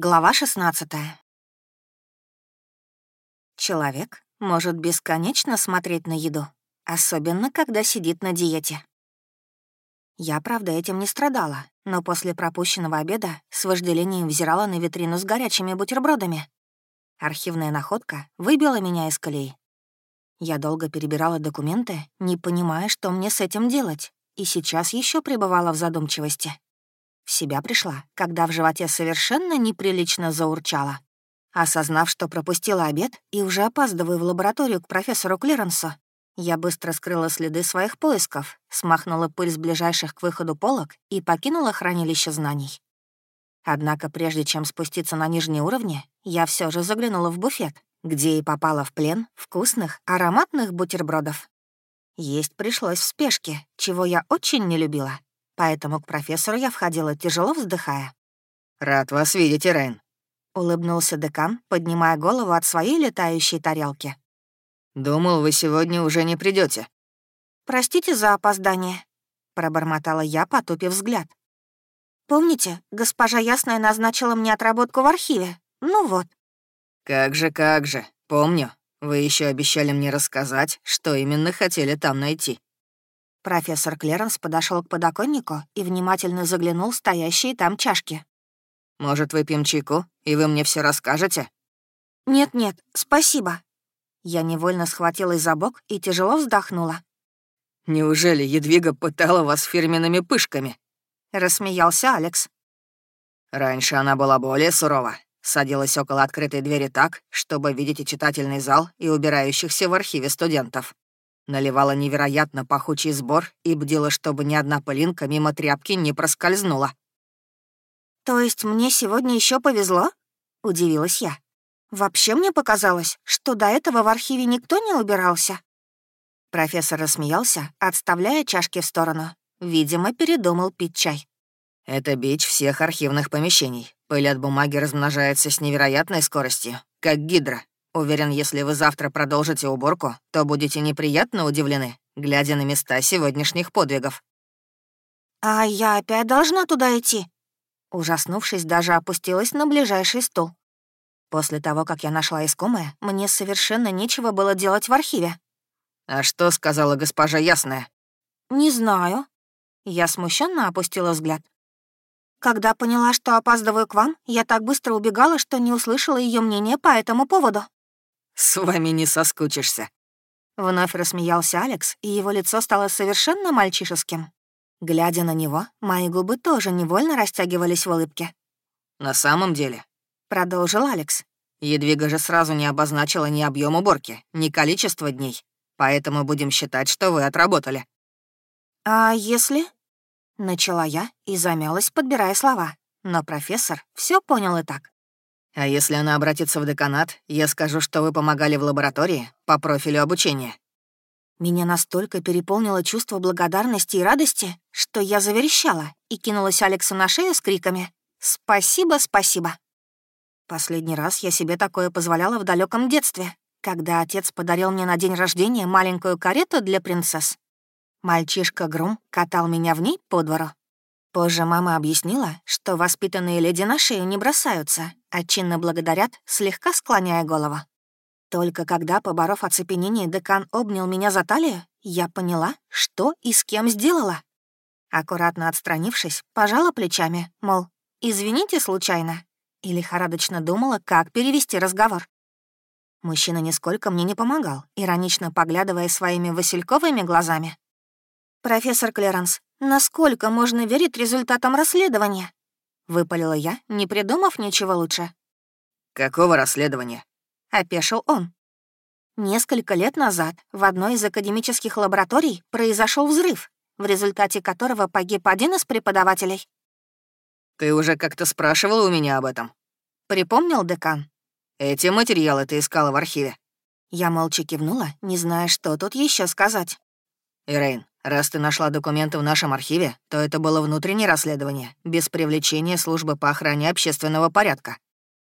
Глава 16 Человек может бесконечно смотреть на еду, особенно когда сидит на диете. Я, правда, этим не страдала, но после пропущенного обеда с вожделением взирала на витрину с горячими бутербродами. Архивная находка выбила меня из колеи. Я долго перебирала документы, не понимая, что мне с этим делать, и сейчас еще пребывала в задумчивости. Себя пришла, когда в животе совершенно неприлично заурчала. Осознав, что пропустила обед и уже опаздываю в лабораторию к профессору Клиренсу, я быстро скрыла следы своих поисков, смахнула пыль с ближайших к выходу полок и покинула хранилище знаний. Однако прежде чем спуститься на нижние уровни, я все же заглянула в буфет, где и попала в плен вкусных, ароматных бутербродов. Есть пришлось в спешке, чего я очень не любила поэтому к профессору я входила, тяжело вздыхая. «Рад вас видеть, Ирен», — улыбнулся декан, поднимая голову от своей летающей тарелки. «Думал, вы сегодня уже не придете. «Простите за опоздание», — пробормотала я, потупив взгляд. «Помните, госпожа Ясная назначила мне отработку в архиве? Ну вот». «Как же, как же, помню. Вы еще обещали мне рассказать, что именно хотели там найти». Профессор Клеренс подошел к подоконнику и внимательно заглянул в стоящие там чашки. «Может, выпьем чайку, и вы мне все расскажете?» «Нет-нет, спасибо». Я невольно схватилась за бок и тяжело вздохнула. «Неужели Едвига пытала вас фирменными пышками?» — рассмеялся Алекс. «Раньше она была более сурова. Садилась около открытой двери так, чтобы видеть и читательный зал, и убирающихся в архиве студентов наливала невероятно пахучий сбор и бдила, чтобы ни одна пылинка мимо тряпки не проскользнула. «То есть мне сегодня еще повезло?» — удивилась я. «Вообще мне показалось, что до этого в архиве никто не убирался». Профессор рассмеялся, отставляя чашки в сторону. Видимо, передумал пить чай. «Это бич всех архивных помещений. Пыль от бумаги размножается с невероятной скоростью, как гидра. Уверен, если вы завтра продолжите уборку, то будете неприятно удивлены, глядя на места сегодняшних подвигов». «А я опять должна туда идти?» Ужаснувшись, даже опустилась на ближайший стул. После того, как я нашла искомое, мне совершенно нечего было делать в архиве. «А что сказала госпожа Ясная?» «Не знаю». Я смущенно опустила взгляд. Когда поняла, что опаздываю к вам, я так быстро убегала, что не услышала ее мнения по этому поводу. «С вами не соскучишься». Вновь рассмеялся Алекс, и его лицо стало совершенно мальчишеским. Глядя на него, мои губы тоже невольно растягивались в улыбке. «На самом деле», — продолжил Алекс, «Едвига же сразу не обозначила ни объем уборки, ни количество дней, поэтому будем считать, что вы отработали». «А если...» — начала я и замялась, подбирая слова, но профессор все понял и так. А если она обратится в деканат, я скажу, что вы помогали в лаборатории по профилю обучения». Меня настолько переполнило чувство благодарности и радости, что я заверещала и кинулась Алексу на шею с криками «Спасибо, спасибо!». Последний раз я себе такое позволяла в далеком детстве, когда отец подарил мне на день рождения маленькую карету для принцесс. Мальчишка Грум катал меня в ней по двору. Позже мама объяснила, что воспитанные леди на шею не бросаются, а чинно благодарят, слегка склоняя голову. Только когда, поборов оцепенение, декан обнял меня за талию, я поняла, что и с кем сделала. Аккуратно отстранившись, пожала плечами, мол, «Извините случайно», и лихорадочно думала, как перевести разговор. Мужчина нисколько мне не помогал, иронично поглядывая своими васильковыми глазами. «Профессор Клеренс, насколько можно верить результатам расследования?» — выпалила я, не придумав ничего лучше. «Какого расследования?» — опешил он. Несколько лет назад в одной из академических лабораторий произошел взрыв, в результате которого погиб один из преподавателей. «Ты уже как-то спрашивала у меня об этом?» — припомнил декан. «Эти материалы ты искала в архиве?» Я молча кивнула, не зная, что тут еще сказать. «Ирейн, Раз ты нашла документы в нашем архиве, то это было внутреннее расследование, без привлечения службы по охране общественного порядка.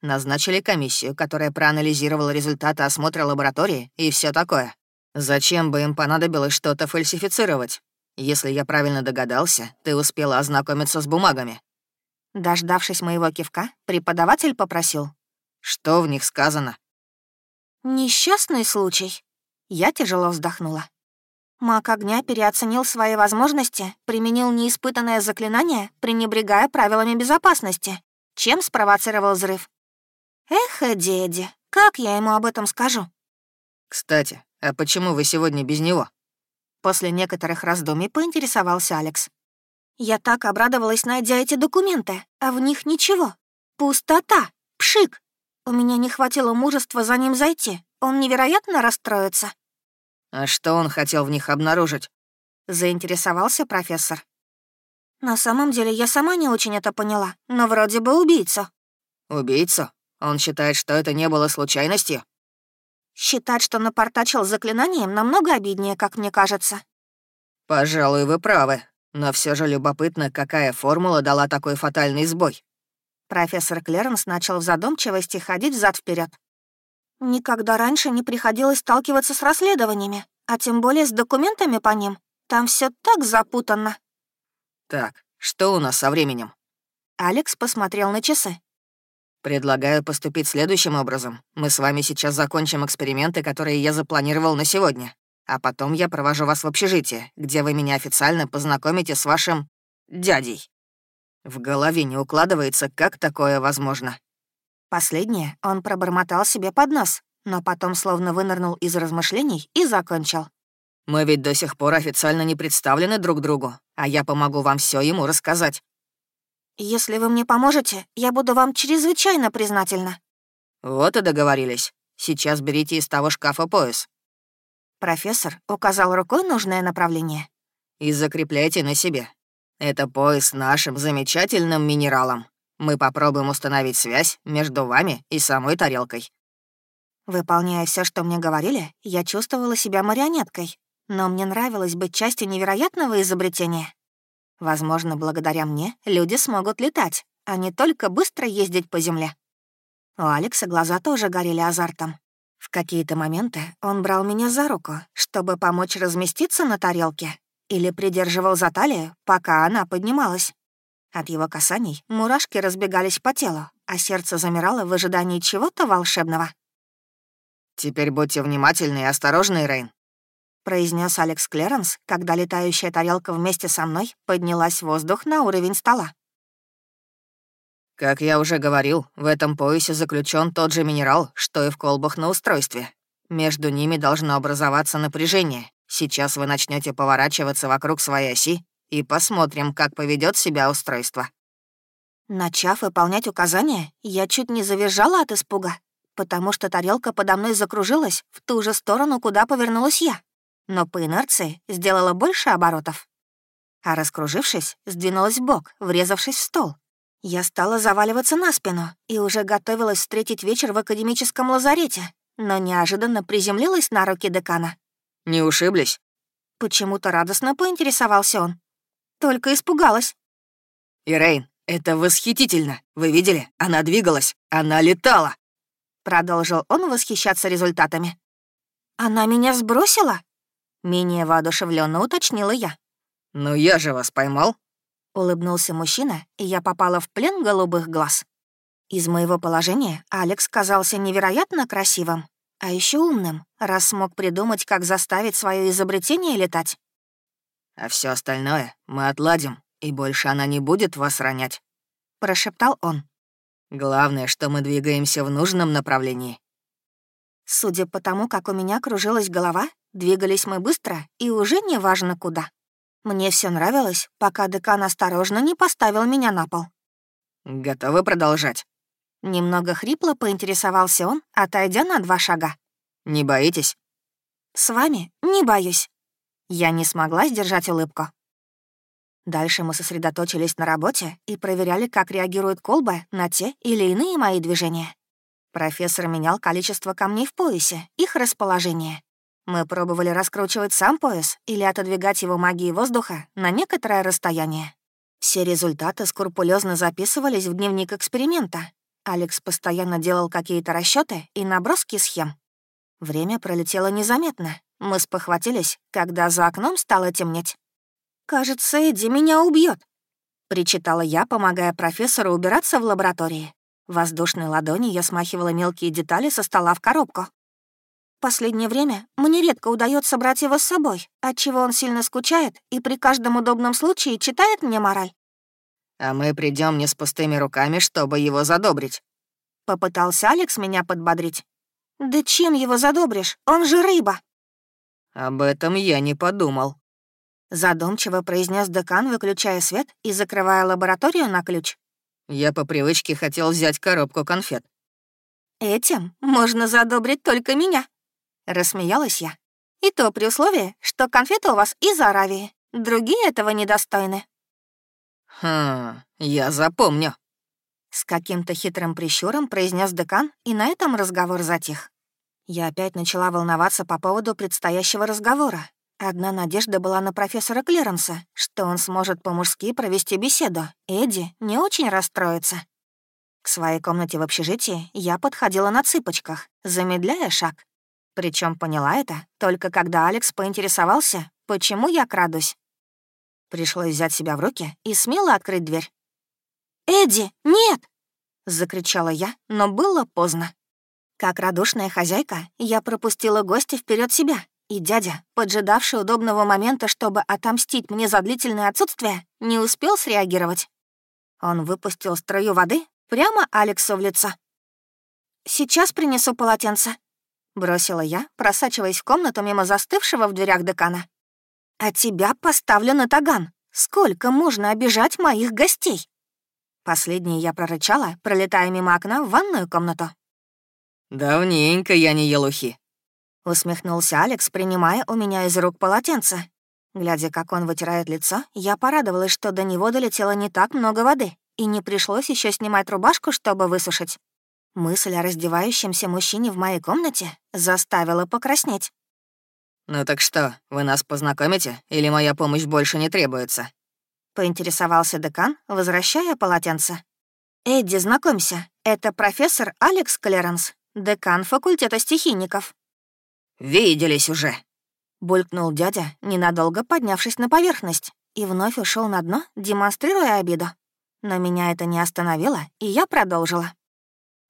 Назначили комиссию, которая проанализировала результаты осмотра лаборатории и все такое. Зачем бы им понадобилось что-то фальсифицировать? Если я правильно догадался, ты успела ознакомиться с бумагами. Дождавшись моего кивка, преподаватель попросил. «Что в них сказано?» «Несчастный случай». Я тяжело вздохнула. Маг огня переоценил свои возможности, применил неиспытанное заклинание, пренебрегая правилами безопасности, чем спровоцировал взрыв. Эх, деди, как я ему об этом скажу? «Кстати, а почему вы сегодня без него?» После некоторых раздумий поинтересовался Алекс. Я так обрадовалась, найдя эти документы, а в них ничего. Пустота, пшик. У меня не хватило мужества за ним зайти. Он невероятно расстроится. «А что он хотел в них обнаружить?» — заинтересовался профессор. «На самом деле я сама не очень это поняла, но вроде бы убийцу». «Убийцу? Он считает, что это не было случайностью?» «Считать, что напортачил заклинанием, намного обиднее, как мне кажется». «Пожалуй, вы правы, но все же любопытно, какая формула дала такой фатальный сбой». Профессор Клеренс начал в задумчивости ходить взад вперед. Никогда раньше не приходилось сталкиваться с расследованиями, а тем более с документами по ним. Там все так запутанно. Так, что у нас со временем? Алекс посмотрел на часы. Предлагаю поступить следующим образом. Мы с вами сейчас закончим эксперименты, которые я запланировал на сегодня. А потом я провожу вас в общежитие, где вы меня официально познакомите с вашим... дядей. В голове не укладывается, как такое возможно. Последнее он пробормотал себе под нос, но потом словно вынырнул из размышлений и закончил. «Мы ведь до сих пор официально не представлены друг другу, а я помогу вам все ему рассказать». «Если вы мне поможете, я буду вам чрезвычайно признательна». «Вот и договорились. Сейчас берите из того шкафа пояс». Профессор указал рукой нужное направление. «И закрепляйте на себе. Это пояс нашим замечательным минералом. Мы попробуем установить связь между вами и самой тарелкой». Выполняя все, что мне говорили, я чувствовала себя марионеткой, но мне нравилось быть частью невероятного изобретения. Возможно, благодаря мне люди смогут летать, а не только быстро ездить по земле. У Алекса глаза тоже горели азартом. В какие-то моменты он брал меня за руку, чтобы помочь разместиться на тарелке, или придерживал за талию, пока она поднималась. От его касаний мурашки разбегались по телу, а сердце замирало в ожидании чего-то волшебного. «Теперь будьте внимательны и осторожны, Рейн», — произнес Алекс Клеренс, когда летающая тарелка вместе со мной поднялась в воздух на уровень стола. «Как я уже говорил, в этом поясе заключен тот же минерал, что и в колбах на устройстве. Между ними должно образоваться напряжение. Сейчас вы начнете поворачиваться вокруг своей оси и посмотрим, как поведет себя устройство». Начав выполнять указания, я чуть не завизжала от испуга, потому что тарелка подо мной закружилась в ту же сторону, куда повернулась я, но по инерции сделала больше оборотов. А раскружившись, сдвинулась в бок, врезавшись в стол. Я стала заваливаться на спину и уже готовилась встретить вечер в академическом лазарете, но неожиданно приземлилась на руки декана. «Не ушиблись?» Почему-то радостно поинтересовался он. Только испугалась. «Ирейн, это восхитительно! Вы видели? Она двигалась! Она летала!» Продолжил он восхищаться результатами. «Она меня сбросила?» Менее воодушевленно уточнила я. «Ну я же вас поймал!» Улыбнулся мужчина, и я попала в плен голубых глаз. Из моего положения Алекс казался невероятно красивым, а еще умным, раз смог придумать, как заставить свое изобретение летать. А все остальное мы отладим, и больше она не будет вас ронять», — прошептал он. «Главное, что мы двигаемся в нужном направлении». Судя по тому, как у меня кружилась голова, двигались мы быстро и уже не важно куда. Мне все нравилось, пока декан осторожно не поставил меня на пол. «Готовы продолжать?» Немного хрипло поинтересовался он, отойдя на два шага. «Не боитесь?» «С вами не боюсь». Я не смогла сдержать улыбку. Дальше мы сосредоточились на работе и проверяли, как реагируют колбы на те или иные мои движения. Профессор менял количество камней в поясе, их расположение. Мы пробовали раскручивать сам пояс или отодвигать его магией воздуха на некоторое расстояние. Все результаты скрупулезно записывались в дневник эксперимента. Алекс постоянно делал какие-то расчеты и наброски схем. Время пролетело незаметно, мы спохватились, когда за окном стало темнеть. «Кажется, Эдди меня убьет. Причитала я, помогая профессору убираться в лаборатории. Воздушной ладонью я смахивала мелкие детали со стола в коробку. Последнее время мне редко удается брать его с собой, отчего он сильно скучает и при каждом удобном случае читает мне мораль. «А мы придем не с пустыми руками, чтобы его задобрить». Попытался Алекс меня подбодрить. «Да чем его задобришь? Он же рыба!» «Об этом я не подумал», — задумчиво произнес декан, выключая свет и закрывая лабораторию на ключ. «Я по привычке хотел взять коробку конфет». «Этим можно задобрить только меня», — рассмеялась я. «И то при условии, что конфеты у вас из Аравии. Другие этого недостойны». «Хм, я запомню», — с каким-то хитрым прищуром произнес декан, и на этом разговор затих. Я опять начала волноваться по поводу предстоящего разговора. Одна надежда была на профессора Клеренса, что он сможет по-мужски провести беседу. Эдди не очень расстроится. К своей комнате в общежитии я подходила на цыпочках, замедляя шаг. Причем поняла это только когда Алекс поинтересовался, почему я крадусь. Пришлось взять себя в руки и смело открыть дверь. «Эдди, нет!» — закричала я, но было поздно. Как радушная хозяйка, я пропустила гостя вперед себя, и дядя, поджидавший удобного момента, чтобы отомстить мне за длительное отсутствие, не успел среагировать. Он выпустил струю воды прямо Алексу в лицо. «Сейчас принесу полотенце», Бросила я, просачиваясь в комнату мимо застывшего в дверях декана. «А тебя поставлю на таган. Сколько можно обижать моих гостей?» Последнее я прорычала, пролетая мимо окна в ванную комнату. «Давненько я не ел ухи», — усмехнулся Алекс, принимая у меня из рук полотенце. Глядя, как он вытирает лицо, я порадовалась, что до него долетело не так много воды, и не пришлось еще снимать рубашку, чтобы высушить. Мысль о раздевающемся мужчине в моей комнате заставила покраснеть. «Ну так что, вы нас познакомите, или моя помощь больше не требуется?» Поинтересовался декан, возвращая полотенце. «Эдди, знакомься, это профессор Алекс Клеренс, декан факультета стихийников». «Виделись уже», — булькнул дядя, ненадолго поднявшись на поверхность, и вновь ушел на дно, демонстрируя обиду. Но меня это не остановило, и я продолжила.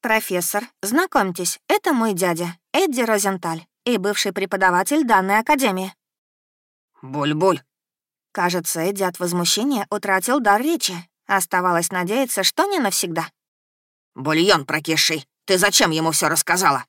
«Профессор, знакомьтесь, это мой дядя, Эдди Розенталь, и бывший преподаватель данной академии». «Буль-буль». Кажется, Эдди от возмущения утратил дар речи. Оставалось надеяться, что не навсегда. «Бульон прокисший, ты зачем ему все рассказала?»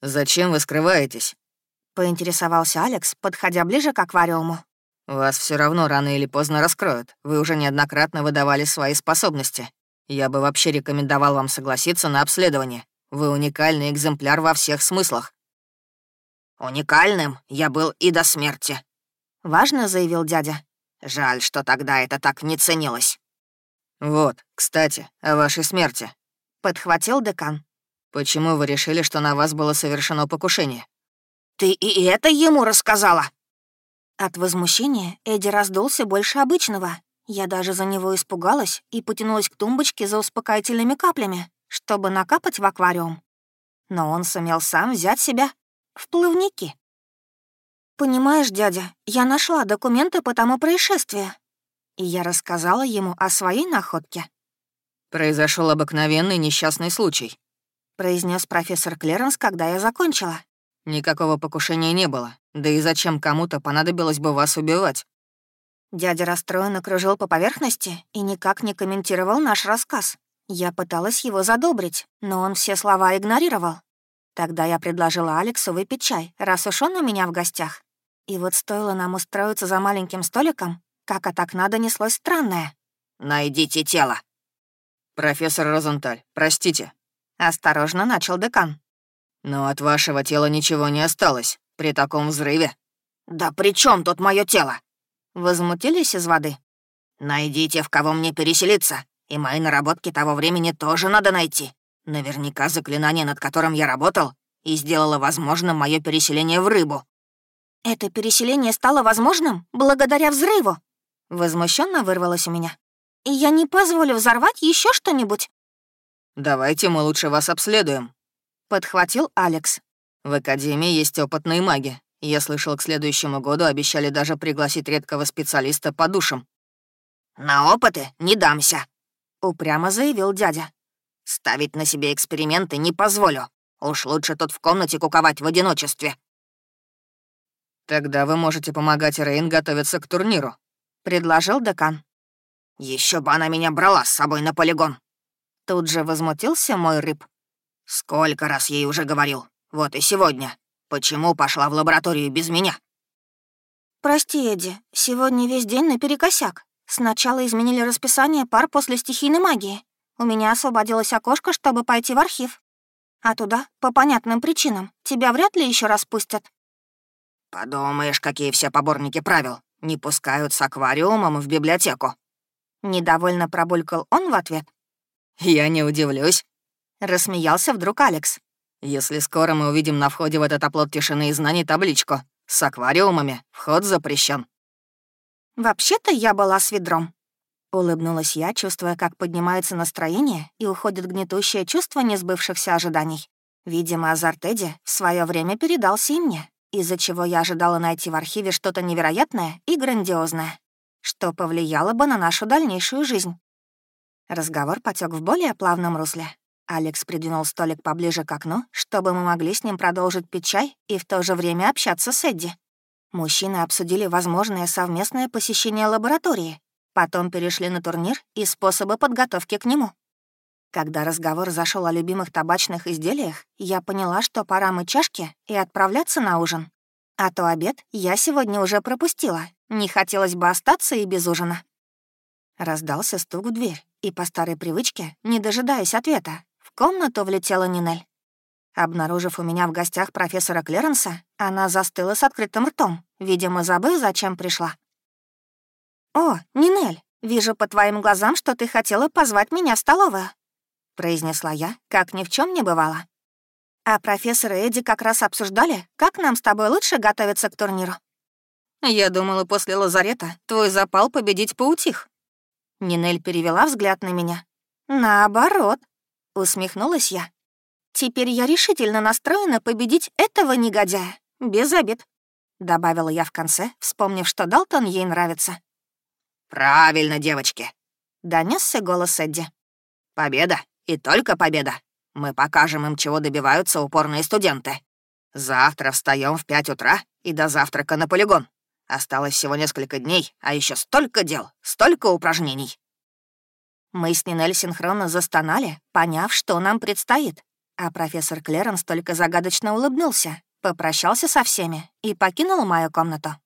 «Зачем вы скрываетесь?» — поинтересовался Алекс, подходя ближе к аквариуму. «Вас все равно рано или поздно раскроют. Вы уже неоднократно выдавали свои способности. Я бы вообще рекомендовал вам согласиться на обследование. Вы уникальный экземпляр во всех смыслах». «Уникальным я был и до смерти», — важно заявил дядя. «Жаль, что тогда это так не ценилось». «Вот, кстати, о вашей смерти», — подхватил декан. «Почему вы решили, что на вас было совершено покушение?» «Ты и это ему рассказала?» От возмущения Эдди раздулся больше обычного я даже за него испугалась и потянулась к тумбочке за успокоительными каплями, чтобы накапать в аквариум. Но он сумел сам взять себя в плавники. «Понимаешь, дядя, я нашла документы по тому происшествию». И я рассказала ему о своей находке. Произошел обыкновенный несчастный случай», — произнес профессор Клеренс, когда я закончила. «Никакого покушения не было. Да и зачем кому-то понадобилось бы вас убивать? Дядя расстроенно кружил по поверхности и никак не комментировал наш рассказ. Я пыталась его задобрить, но он все слова игнорировал. Тогда я предложила Алексу выпить чай, раз уж он у меня в гостях. И вот стоило нам устроиться за маленьким столиком, как от окна донеслось странное. «Найдите тело!» «Профессор Розенталь, простите». Осторожно начал декан. «Но от вашего тела ничего не осталось при таком взрыве». «Да при чем тут мое тело?» Возмутились из воды. «Найдите, в кого мне переселиться, и мои наработки того времени тоже надо найти. Наверняка заклинание, над которым я работал, и сделало возможным мое переселение в рыбу». «Это переселение стало возможным благодаря взрыву?» Возмущенно вырвалось у меня. «И я не позволю взорвать еще что-нибудь». «Давайте мы лучше вас обследуем», — подхватил Алекс. «В Академии есть опытные маги. Я слышал, к следующему году обещали даже пригласить редкого специалиста по душам. «На опыты не дамся», — упрямо заявил дядя. «Ставить на себе эксперименты не позволю. Уж лучше тут в комнате куковать в одиночестве». «Тогда вы можете помогать Рейн готовиться к турниру», — предложил декан. Еще бы она меня брала с собой на полигон!» Тут же возмутился мой рыб. «Сколько раз ей уже говорил. Вот и сегодня. Почему пошла в лабораторию без меня?» «Прости, Эдди, сегодня весь день наперекосяк. Сначала изменили расписание пар после стихийной магии. У меня освободилось окошко, чтобы пойти в архив. А туда, по понятным причинам, тебя вряд ли еще раз пустят». «Подумаешь, какие все поборники правил. Не пускают с аквариумом в библиотеку». Недовольно пробулькал он в ответ. «Я не удивлюсь», — рассмеялся вдруг Алекс. «Если скоро мы увидим на входе в этот оплот тишины и знаний табличку с аквариумами, вход запрещен. «Вообще-то я была с ведром», — улыбнулась я, чувствуя, как поднимается настроение и уходит гнетущее чувство несбывшихся ожиданий. Видимо, азарт Эдди в свое время передался и мне, из-за чего я ожидала найти в архиве что-то невероятное и грандиозное что повлияло бы на нашу дальнейшую жизнь. Разговор потек в более плавном русле. Алекс придвинул столик поближе к окну, чтобы мы могли с ним продолжить пить чай и в то же время общаться с Эдди. Мужчины обсудили возможное совместное посещение лаборатории, потом перешли на турнир и способы подготовки к нему. Когда разговор зашел о любимых табачных изделиях, я поняла, что пора мыть чашки и отправляться на ужин. А то обед я сегодня уже пропустила, не хотелось бы остаться и без ужина. Раздался стук в дверь, и по старой привычке, не дожидаясь ответа, в комнату влетела Нинель. Обнаружив у меня в гостях профессора Клеренса, она застыла с открытым ртом, видимо, забыв, зачем пришла. «О, Нинель, вижу по твоим глазам, что ты хотела позвать меня в столовую», произнесла я, как ни в чем не бывало. А профессор и Эдди как раз обсуждали, как нам с тобой лучше готовиться к турниру. Я думала, после лазарета твой запал победить поутих. Нинель перевела взгляд на меня. Наоборот, усмехнулась я. Теперь я решительно настроена победить этого негодяя. Без обид. Добавила я в конце, вспомнив, что Далтон ей нравится. «Правильно, девочки», — донесся голос Эдди. «Победа и только победа. Мы покажем им, чего добиваются упорные студенты. Завтра встаем в пять утра и до завтрака на полигон. Осталось всего несколько дней, а еще столько дел, столько упражнений. Мы с Нинель синхронно застонали, поняв, что нам предстоит. А профессор Клеренс только загадочно улыбнулся, попрощался со всеми и покинул мою комнату.